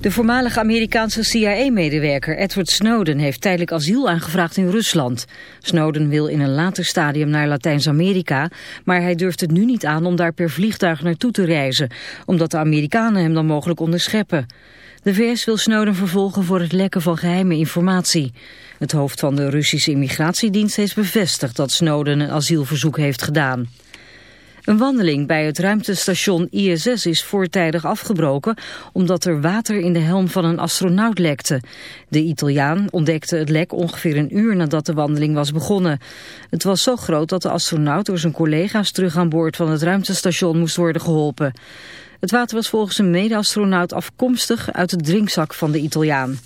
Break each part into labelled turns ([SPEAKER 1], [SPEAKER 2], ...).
[SPEAKER 1] De voormalige Amerikaanse CIA-medewerker Edward Snowden heeft tijdelijk asiel aangevraagd in Rusland. Snowden wil in een later stadium naar Latijns-Amerika, maar hij durft het nu niet aan om daar per vliegtuig naartoe te reizen, omdat de Amerikanen hem dan mogelijk onderscheppen. De VS wil Snowden vervolgen voor het lekken van geheime informatie. Het hoofd van de Russische immigratiedienst heeft bevestigd dat Snowden een asielverzoek heeft gedaan. Een wandeling bij het ruimtestation ISS is voortijdig afgebroken omdat er water in de helm van een astronaut lekte. De Italiaan ontdekte het lek ongeveer een uur nadat de wandeling was begonnen. Het was zo groot dat de astronaut door zijn collega's terug aan boord van het ruimtestation moest worden geholpen. Het water was volgens een mede-astronaut afkomstig uit de drinkzak van de Italiaan.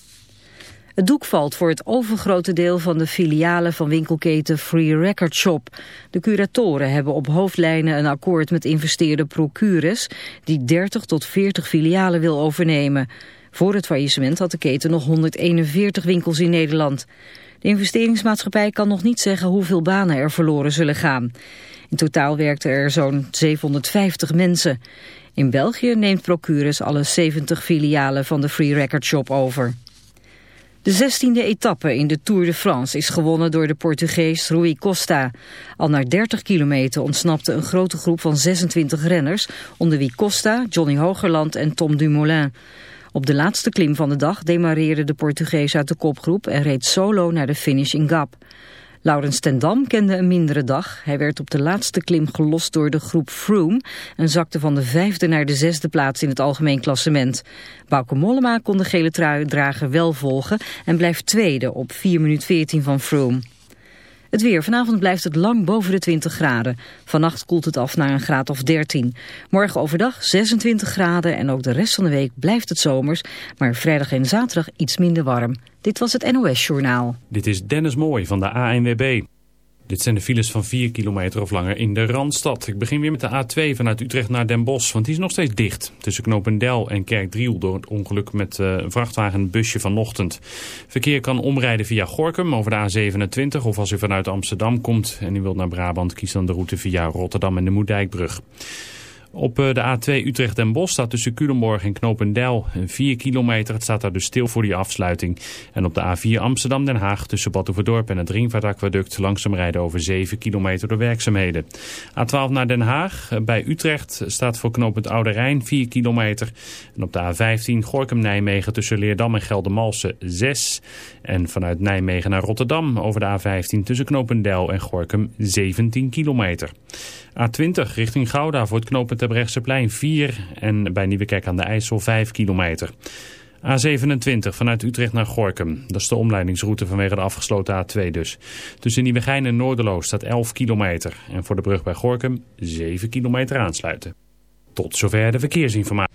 [SPEAKER 1] Het doek valt voor het overgrote deel van de filialen van winkelketen Free Record Shop. De curatoren hebben op hoofdlijnen een akkoord met investeerder Procures... die 30 tot 40 filialen wil overnemen. Voor het faillissement had de keten nog 141 winkels in Nederland. De investeringsmaatschappij kan nog niet zeggen hoeveel banen er verloren zullen gaan. In totaal werkten er zo'n 750 mensen. In België neemt Procures alle 70 filialen van de Free Record Shop over. De zestiende etappe in de Tour de France is gewonnen door de Portugees Rui Costa. Al na 30 kilometer ontsnapte een grote groep van 26 renners, onder wie Costa, Johnny Hogerland en Tom Dumoulin. Op de laatste klim van de dag demareerde de Portugees uit de kopgroep en reed solo naar de finish in Gap. Laurens ten Dam kende een mindere dag. Hij werd op de laatste klim gelost door de groep Froome... en zakte van de vijfde naar de zesde plaats in het algemeen klassement. Bauke Mollema kon de gele truidrager wel volgen... en blijft tweede op 4 minuut 14 van Froome. Het weer. Vanavond blijft het lang boven de 20 graden. Vannacht koelt het af naar een graad of 13. Morgen overdag 26 graden en ook de rest van de week blijft het zomers. Maar vrijdag en zaterdag iets minder warm. Dit was het NOS Journaal.
[SPEAKER 2] Dit is Dennis Mooij van de ANWB. Dit zijn de files van 4 kilometer of langer in de Randstad. Ik begin weer met de A2 vanuit Utrecht naar Den Bosch, want die is nog steeds dicht. Tussen Knopendel en Kerkdriel door het ongeluk met uh, een vrachtwagenbusje vanochtend. Verkeer kan omrijden via Gorkum over de A27 of als u vanuit Amsterdam komt en u wilt naar Brabant, kies dan de route via Rotterdam en de Moerdijkbrug. Op de A2 Utrecht en Bos staat tussen Culemborg en Knopendijl 4 kilometer. Het staat daar dus stil voor die afsluiting. En op de A4 Amsterdam-Den Haag tussen Badhoevedorp en het Ringvaartaquaduct langzaam rijden over 7 kilometer door werkzaamheden. A12 naar Den Haag. Bij Utrecht staat voor knooppunt Oude Rijn 4 kilometer. En op de A15 Gorkum-Nijmegen tussen Leerdam en Geldermalsen 6. En vanuit Nijmegen naar Rotterdam over de A15 tussen Knopendijl en Gorkum 17 kilometer. A20 richting Gouda voor het knooppunt Terbrechtseplein 4 en bij Nieuwekerk aan de IJssel 5 kilometer. A27 vanuit Utrecht naar Gorkum. Dat is de omleidingsroute vanwege de afgesloten A2 dus. Tussen Nieuwegein en Noorderloos staat 11 kilometer. En voor de brug bij Gorkum 7 kilometer aansluiten. Tot zover de verkeersinformatie.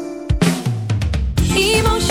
[SPEAKER 3] Emotion by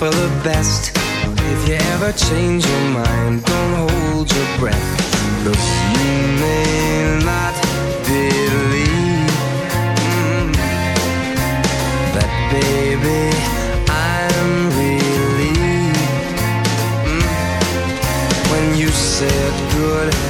[SPEAKER 4] for the best. If you ever change your mind, don't hold your breath. Look, you may not believe mm, that, baby. I'm relieved mm, when you said good.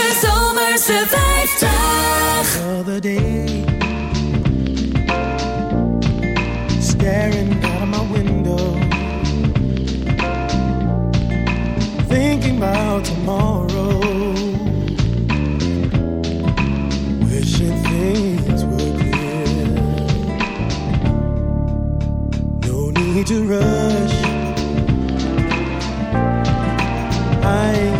[SPEAKER 3] lekkere zomerse 50.
[SPEAKER 5] Other day, staring out of my window, thinking about tomorrow, wishing things were clear. No need to rush. I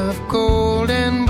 [SPEAKER 5] Of gold and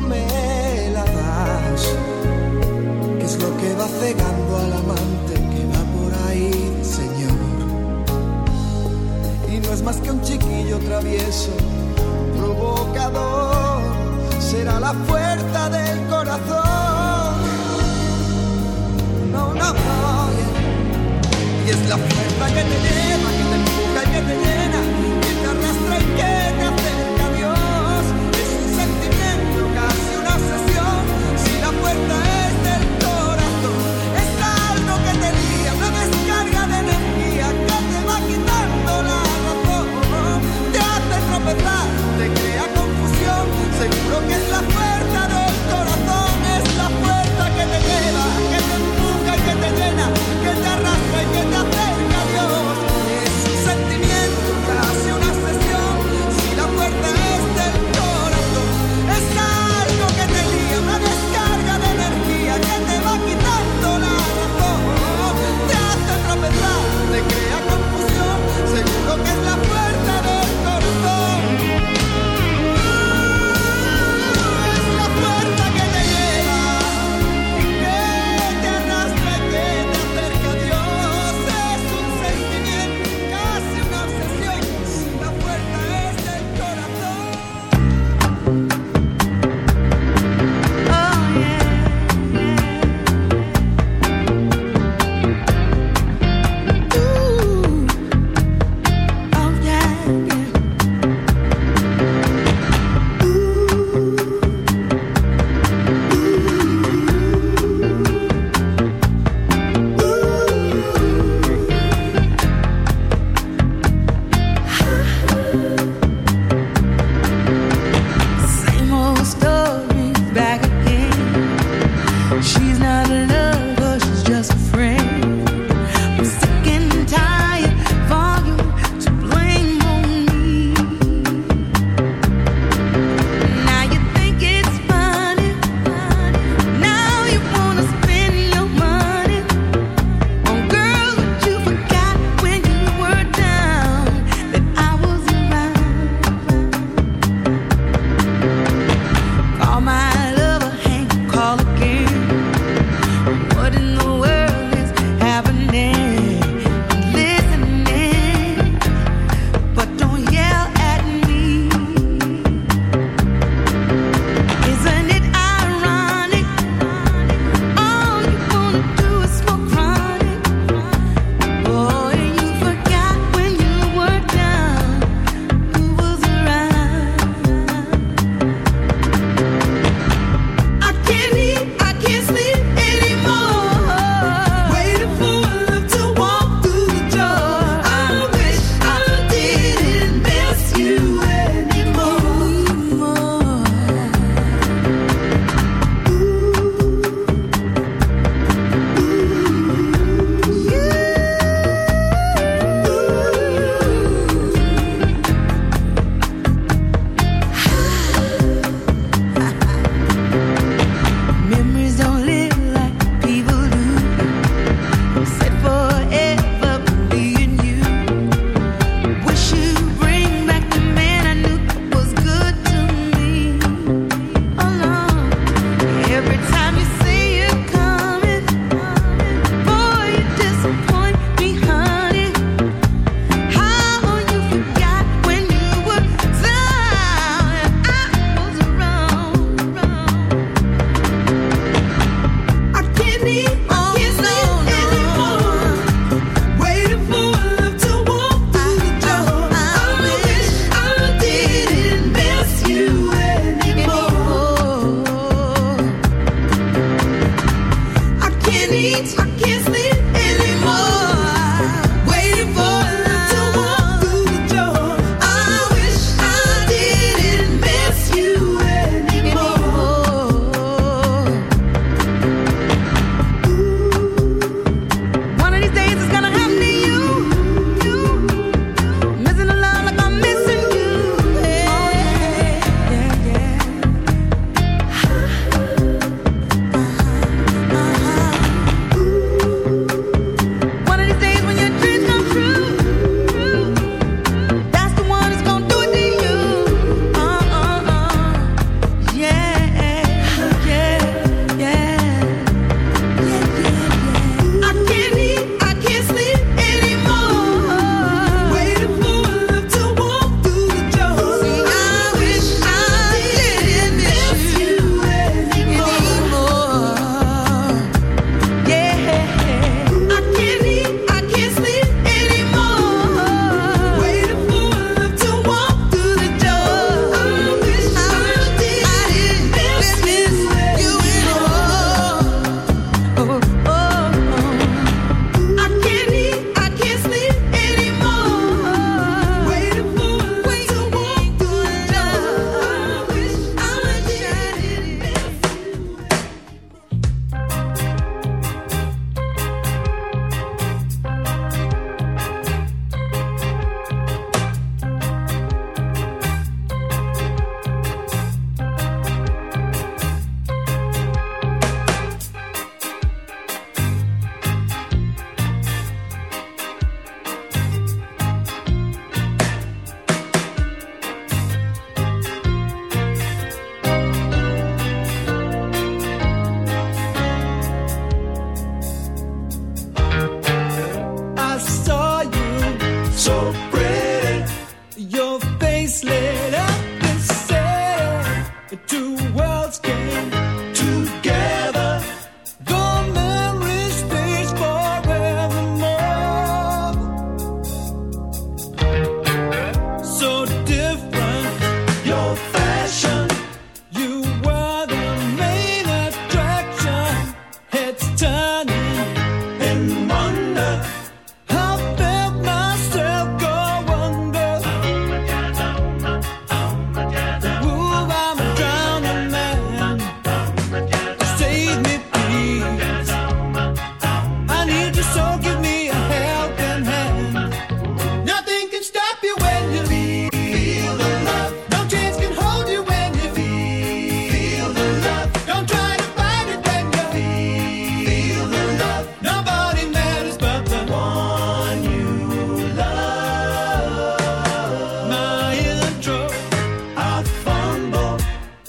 [SPEAKER 6] me la
[SPEAKER 7] das? Es lo que va cegando al amante que va por ahí, Señor? Y no es más que un chiquillo travieso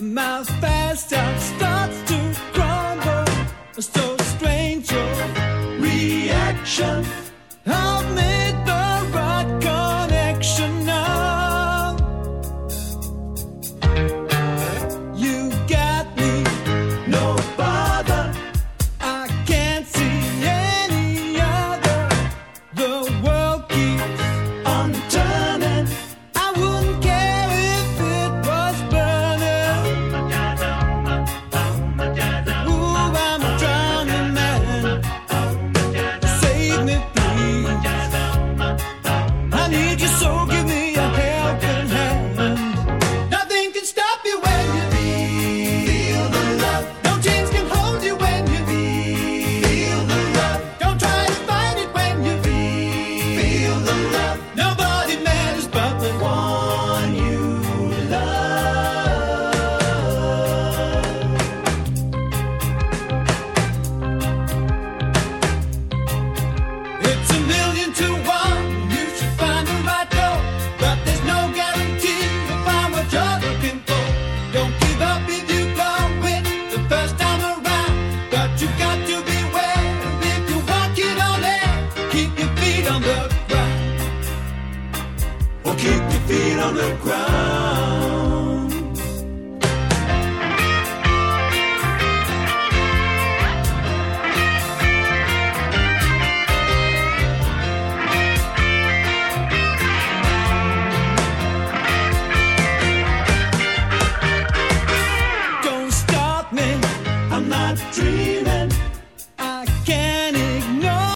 [SPEAKER 8] My fast out starts to crumble. So strange your reaction.